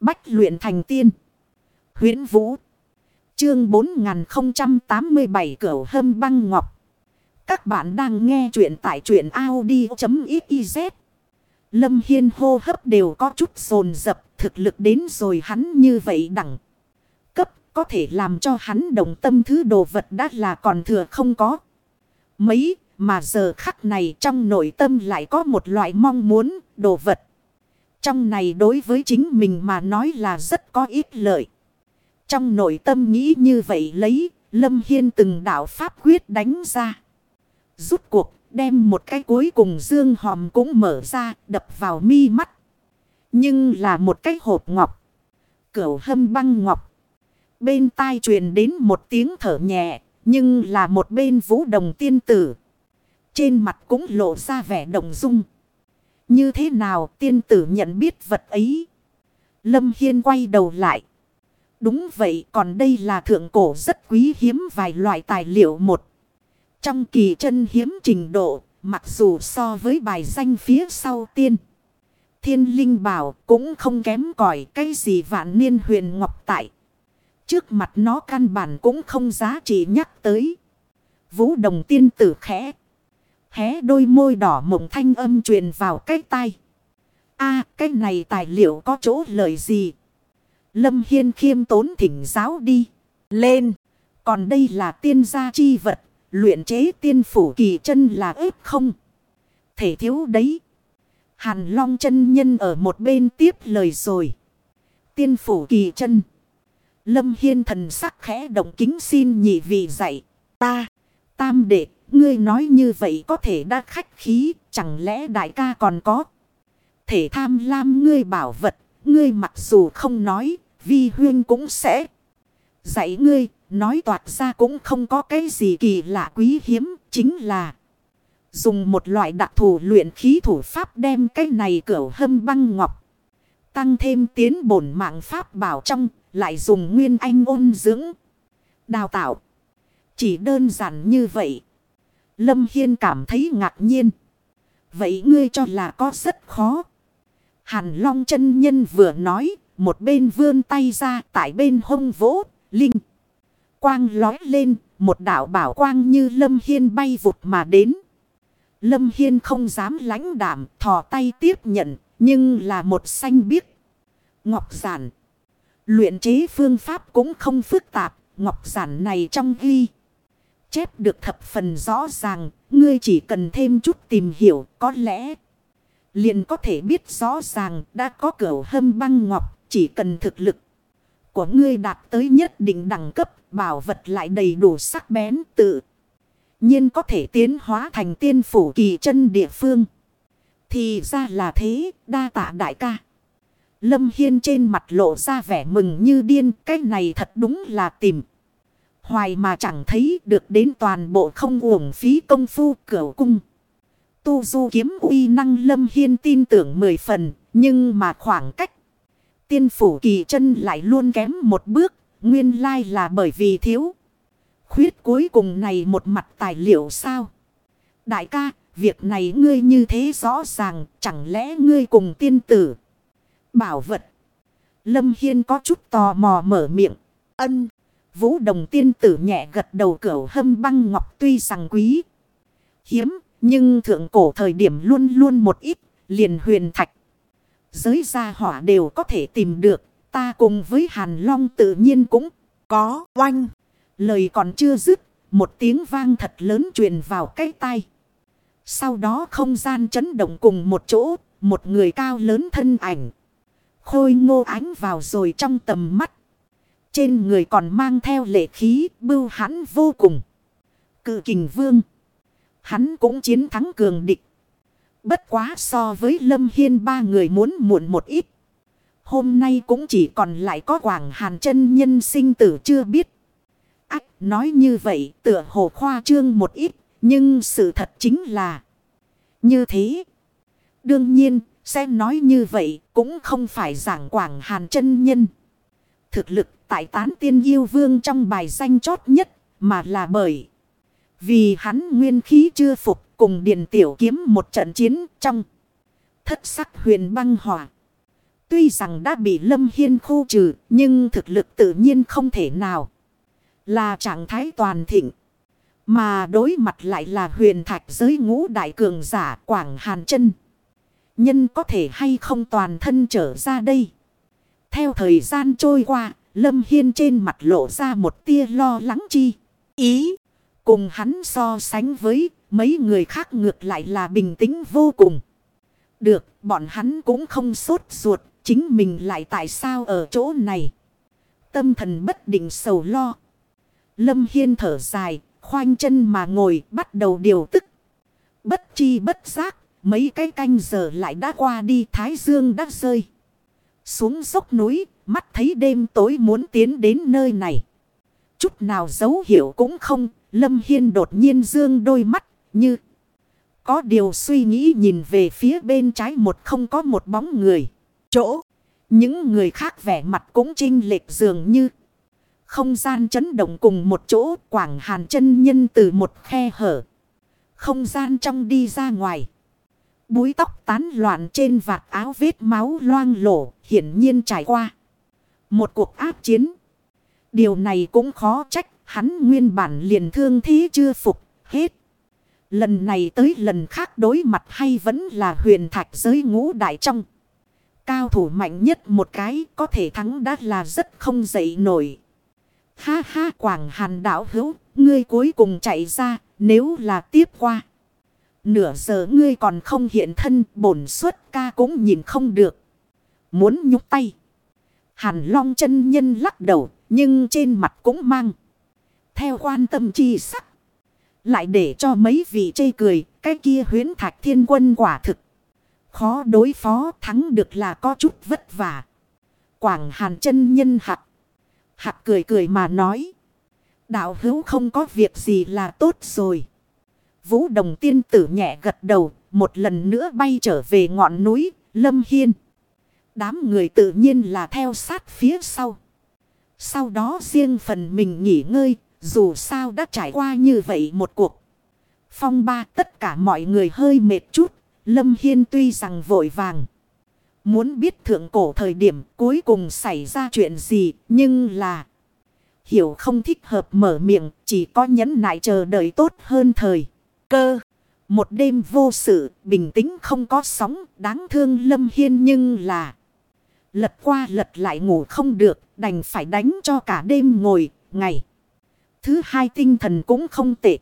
Bách luyện thành tiên. huyễn Vũ. Chương 4087 Cửu Hâm Băng Ngọc. Các bạn đang nghe truyện tại truyện Audi.xyz. Lâm Hiên hô hấp đều có chút sồn dập, thực lực đến rồi hắn như vậy đẳng. Cấp có thể làm cho hắn đồng tâm thứ đồ vật đã là còn thừa không có. Mấy mà giờ khắc này trong nội tâm lại có một loại mong muốn đồ vật. Trong này đối với chính mình mà nói là rất có ít lợi. Trong nội tâm nghĩ như vậy lấy, Lâm Hiên từng đạo pháp quyết đánh ra. Rút cuộc, đem một cái cuối cùng dương hòm cũng mở ra, đập vào mi mắt. Nhưng là một cái hộp ngọc. Cửu hâm băng ngọc. Bên tai truyền đến một tiếng thở nhẹ, nhưng là một bên vũ đồng tiên tử. Trên mặt cũng lộ ra vẻ động dung. Như thế nào tiên tử nhận biết vật ấy? Lâm Hiên quay đầu lại. Đúng vậy còn đây là thượng cổ rất quý hiếm vài loại tài liệu một. Trong kỳ chân hiếm trình độ, mặc dù so với bài danh phía sau tiên. Thiên linh bảo cũng không kém cỏi cái gì vạn niên huyền ngọc tại. Trước mặt nó căn bản cũng không giá trị nhắc tới. Vũ đồng tiên tử khẽ hé đôi môi đỏ mộng thanh âm truyền vào cái tai. a, cái này tài liệu có chỗ lợi gì? Lâm Hiên khiêm tốn thỉnh giáo đi. Lên. Còn đây là tiên gia chi vật. Luyện chế tiên phủ kỳ chân là ếp không. Thể thiếu đấy. Hàn long chân nhân ở một bên tiếp lời rồi. Tiên phủ kỳ chân. Lâm Hiên thần sắc khẽ động kính xin nhị vị dạy. Ta. Tam đệ Ngươi nói như vậy có thể đã khách khí, chẳng lẽ đại ca còn có. Thể tham lam ngươi bảo vật, ngươi mặc dù không nói, vi huyên cũng sẽ. Dạy ngươi, nói toạt ra cũng không có cái gì kỳ lạ quý hiếm, chính là. Dùng một loại đặc thù luyện khí thủ pháp đem cái này cửa hâm băng ngọc. Tăng thêm tiến bổn mạng pháp bảo trong, lại dùng nguyên anh ôn dưỡng. Đào tạo. Chỉ đơn giản như vậy. Lâm Hiên cảm thấy ngạc nhiên. Vậy ngươi cho là có rất khó. Hàn Long chân nhân vừa nói, một bên vươn tay ra tại bên hông vỗ, linh. Quang lói lên, một đảo bảo quang như Lâm Hiên bay vụt mà đến. Lâm Hiên không dám lãnh đảm, thò tay tiếp nhận, nhưng là một xanh biếc. Ngọc giản. Luyện chế phương pháp cũng không phức tạp, ngọc giản này trong ghi chép được thập phần rõ ràng, ngươi chỉ cần thêm chút tìm hiểu, có lẽ liền có thể biết rõ ràng đã có cửa hâm băng ngọc, chỉ cần thực lực của ngươi đạt tới nhất định đẳng cấp, bảo vật lại đầy đủ sắc bén tự. nhiên có thể tiến hóa thành tiên phủ kỳ chân địa phương. Thì ra là thế, đa tạ đại ca. Lâm Hiên trên mặt lộ ra vẻ mừng như điên, cái này thật đúng là tìm. Hoài mà chẳng thấy được đến toàn bộ không uổng phí công phu cửa cung. Tu du kiếm uy năng lâm hiên tin tưởng mười phần. Nhưng mà khoảng cách. Tiên phủ kỳ chân lại luôn kém một bước. Nguyên lai là bởi vì thiếu. Khuyết cuối cùng này một mặt tài liệu sao? Đại ca, việc này ngươi như thế rõ ràng. Chẳng lẽ ngươi cùng tiên tử? Bảo vật. Lâm Hiên có chút tò mò mở miệng. Ân. Vũ đồng tiên tử nhẹ gật đầu cửu hâm băng ngọc tuy rằng quý. Hiếm, nhưng thượng cổ thời điểm luôn luôn một ít, liền huyền thạch. Giới gia hỏa đều có thể tìm được, ta cùng với hàn long tự nhiên cũng có oanh. Lời còn chưa dứt, một tiếng vang thật lớn truyền vào cái tai Sau đó không gian chấn động cùng một chỗ, một người cao lớn thân ảnh. Khôi ngô ánh vào rồi trong tầm mắt. Trên người còn mang theo lệ khí, bưu hắn vô cùng. Cự kình vương. Hắn cũng chiến thắng cường địch. Bất quá so với Lâm Hiên ba người muốn muộn một ít. Hôm nay cũng chỉ còn lại có Quảng Hàn chân nhân sinh tử chưa biết. Ách, nói như vậy, tựa hồ khoa trương một ít. Nhưng sự thật chính là như thế. Đương nhiên xem nói như vậy cũng không phải giảng Quảng Hàn chân nhân. Thực lực tại tán tiên yêu vương trong bài danh chót nhất mà là bởi. Vì hắn nguyên khí chưa phục cùng điện tiểu kiếm một trận chiến trong thất sắc huyền băng hỏa. Tuy rằng đã bị Lâm Hiên khu trừ, nhưng thực lực tự nhiên không thể nào. Là trạng thái toàn thịnh. Mà đối mặt lại là huyền thạch giới ngũ đại cường giả Quảng Hàn chân Nhân có thể hay không toàn thân trở ra đây. Theo thời gian trôi qua, Lâm Hiên trên mặt lộ ra một tia lo lắng chi. Ý, cùng hắn so sánh với mấy người khác ngược lại là bình tĩnh vô cùng. Được, bọn hắn cũng không sốt ruột, chính mình lại tại sao ở chỗ này. Tâm thần bất định sầu lo. Lâm Hiên thở dài, khoanh chân mà ngồi bắt đầu điều tức. Bất chi bất giác, mấy cái canh giờ lại đã qua đi Thái Dương đã rơi. Xuống dốc núi, mắt thấy đêm tối muốn tiến đến nơi này. Chút nào dấu hiệu cũng không, Lâm Hiên đột nhiên dương đôi mắt, như... Có điều suy nghĩ nhìn về phía bên trái một không có một bóng người. Chỗ, những người khác vẻ mặt cũng trinh lệch dường như... Không gian chấn động cùng một chỗ quảng hàn chân nhân từ một khe hở. Không gian trong đi ra ngoài. Búi tóc tán loạn trên vạt áo vết máu loang lổ hiển nhiên trải qua. Một cuộc áp chiến. Điều này cũng khó trách hắn nguyên bản liền thương thế chưa phục hết. Lần này tới lần khác đối mặt hay vẫn là huyền thạch giới ngũ đại trong. Cao thủ mạnh nhất một cái có thể thắng đã là rất không dậy nổi. Ha ha quảng hàn đảo hữu, ngươi cuối cùng chạy ra, nếu là tiếp qua. Nửa giờ ngươi còn không hiện thân, bổn suất ca cũng nhìn không được. Muốn nhúc tay. Hàn long chân nhân lắc đầu, nhưng trên mặt cũng mang. Theo quan tâm chi sắc. Lại để cho mấy vị chê cười, cái kia huyến thạch thiên quân quả thực. Khó đối phó thắng được là có chút vất vả. Quảng hàn chân nhân hạc. Hạc cười cười mà nói. Đạo hữu không có việc gì là tốt rồi. Vũ đồng tiên tử nhẹ gật đầu. Một lần nữa bay trở về ngọn núi Lâm Hiên. Đám người tự nhiên là theo sát phía sau. Sau đó riêng phần mình nghỉ ngơi. Dù sao đã trải qua như vậy một cuộc. Phong ba tất cả mọi người hơi mệt chút. Lâm Hiên tuy rằng vội vàng. Muốn biết thượng cổ thời điểm cuối cùng xảy ra chuyện gì, nhưng là hiểu không thích hợp mở miệng, chỉ có nhẫn nại chờ đợi tốt hơn thời. Cơ, một đêm vô sự, bình tĩnh không có sóng, đáng thương Lâm Hiên nhưng là lật qua lật lại ngủ không được, đành phải đánh cho cả đêm ngồi, ngày. Thứ hai tinh thần cũng không tệ.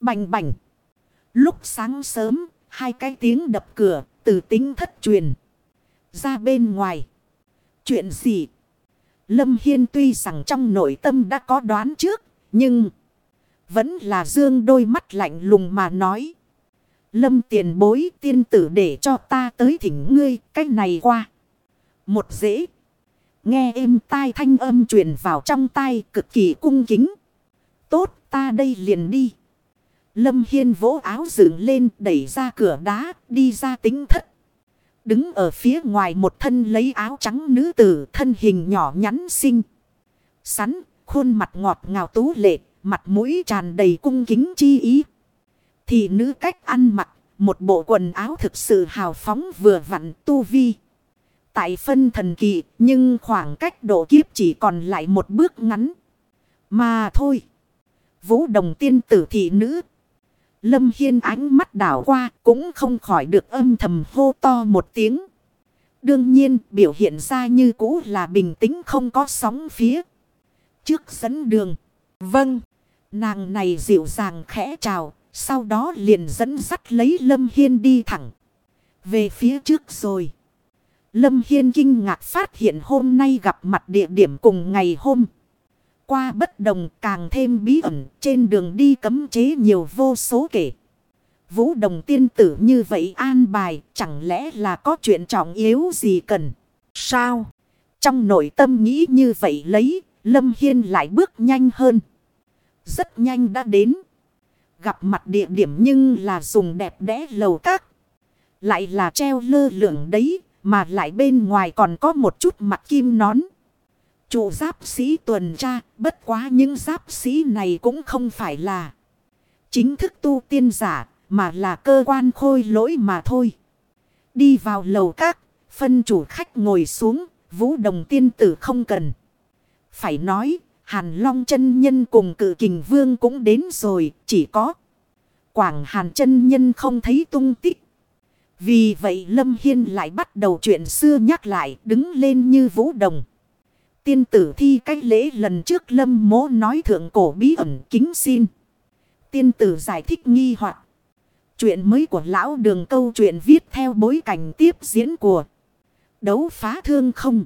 Bành bành. Lúc sáng sớm, hai cái tiếng đập cửa từ tính thất truyền ra bên ngoài. Chuyện gì? Lâm Hiên tuy rằng trong nội tâm đã có đoán trước, nhưng vẫn là dương đôi mắt lạnh lùng mà nói. Lâm tiền bối tiên tử để cho ta tới thỉnh ngươi cách này qua. Một dễ. Nghe êm tai thanh âm truyền vào trong tai cực kỳ cung kính. Tốt ta đây liền đi. Lâm Hiên vỗ áo dựng lên đẩy ra cửa đá đi ra tính thất. Đứng ở phía ngoài một thân lấy áo trắng nữ tử thân hình nhỏ nhắn xinh. Sắn, khuôn mặt ngọt ngào tú lệ, mặt mũi tràn đầy cung kính chi ý. Thì nữ cách ăn mặc, một bộ quần áo thực sự hào phóng vừa vặn tu vi. Tại phân thần kỳ, nhưng khoảng cách độ kiếp chỉ còn lại một bước ngắn. Mà thôi. Vũ đồng tiên tử thị nữ Lâm Hiên ánh mắt đảo qua cũng không khỏi được âm thầm hô to một tiếng. Đương nhiên biểu hiện ra như cũ là bình tĩnh không có sóng phía. Trước dẫn đường. Vâng. Nàng này dịu dàng khẽ chào. Sau đó liền dẫn dắt lấy Lâm Hiên đi thẳng. Về phía trước rồi. Lâm Hiên kinh ngạc phát hiện hôm nay gặp mặt địa điểm cùng ngày hôm qua bất đồng càng thêm bí ẩn, trên đường đi cấm chế nhiều vô số kể. Vũ đồng tiên tử như vậy an bài, chẳng lẽ là có chuyện trọng yếu gì cần. Sao? Trong nội tâm nghĩ như vậy lấy, Lâm Hiên lại bước nhanh hơn. Rất nhanh đã đến. Gặp mặt địa điểm nhưng là dùng đẹp đẽ lầu các. Lại là treo lơ lửng đấy mà lại bên ngoài còn có một chút mặt kim nón. Chủ giáp sĩ tuần tra, bất quá những giáp sĩ này cũng không phải là chính thức tu tiên giả, mà là cơ quan khôi lỗi mà thôi. Đi vào lầu các, Phân chủ khách ngồi xuống, vũ đồng tiên tử không cần. Phải nói, Hàn Long chân nhân cùng cự kình vương cũng đến rồi, chỉ có. Quảng Hàn chân nhân không thấy tung tích. Vì vậy Lâm Hiên lại bắt đầu chuyện xưa nhắc lại, đứng lên như vũ đồng. Tiên tử thi cách lễ lần trước Lâm mố nói thượng cổ bí ẩn kính xin. Tiên tử giải thích nghi hoặc Chuyện mới của lão đường câu chuyện viết theo bối cảnh tiếp diễn của đấu phá thương không.